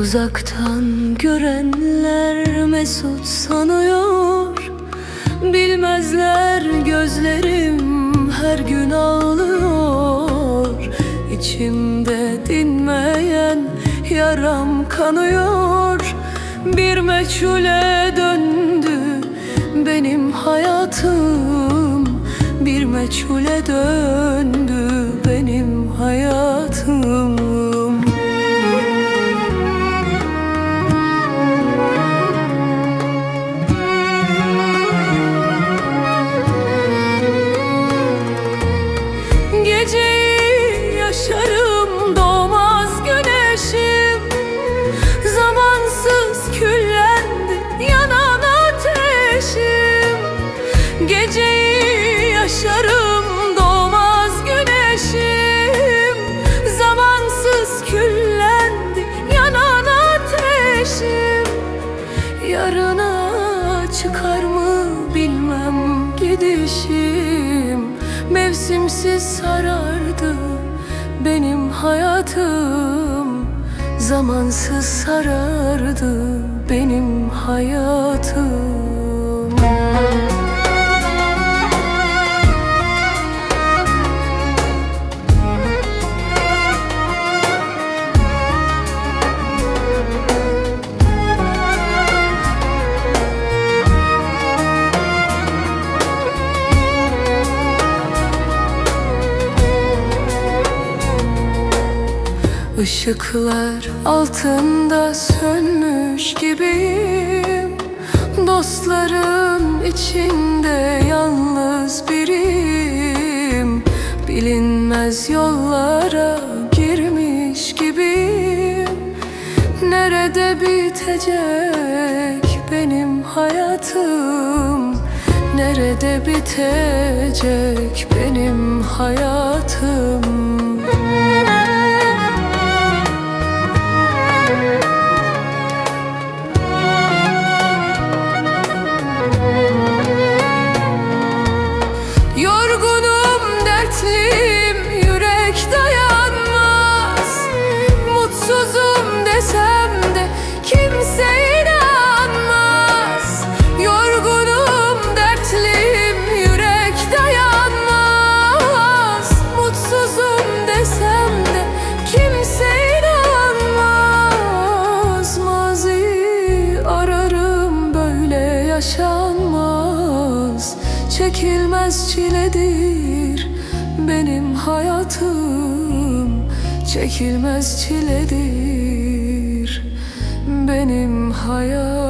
Uzaktan görenler mesut sanıyor. Bilmezler gözlerim her gün ağlıyor. İçimde dinmeyen yaram kanıyor. Bir meçhule döndü benim hayatım. Bir meçhule döndü benim hayatım yaşarım doğmaz güneşim. Zamansız küllendi yanan ateşim. Yarına çıkar mı bilmem gidişim. Mevsimsiz sarardı benim hayatım. Zamansız sarardı benim Işıklar altında sönmüş gibiyim. Dostların içinde yalnız biriyim. Bilinmez yollara girmiş gibiyim. Nerede bitecek benim hayatım? Nerede bitecek benim hayatım yaşanmaz. Çekilmez çiledir benim hayatım. Çekilmez çiledir benim hayatım